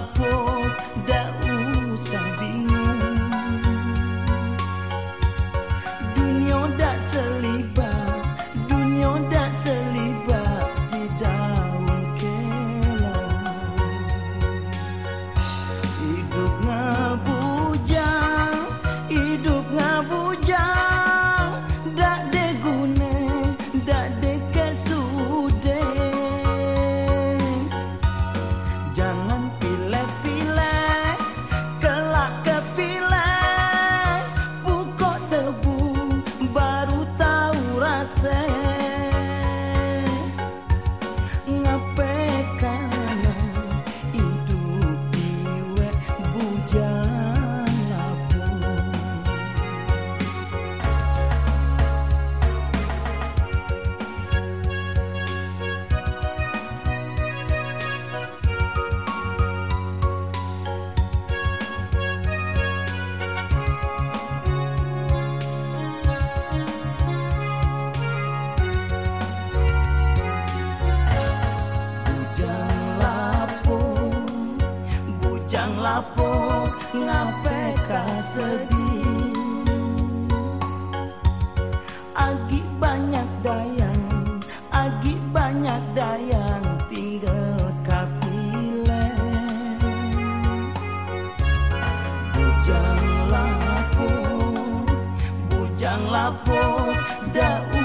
apapun ngapeka sedih. Agi banyak dayang Agi banyak dayang tinggal kapile Bujang lapo Bujang lapo Daun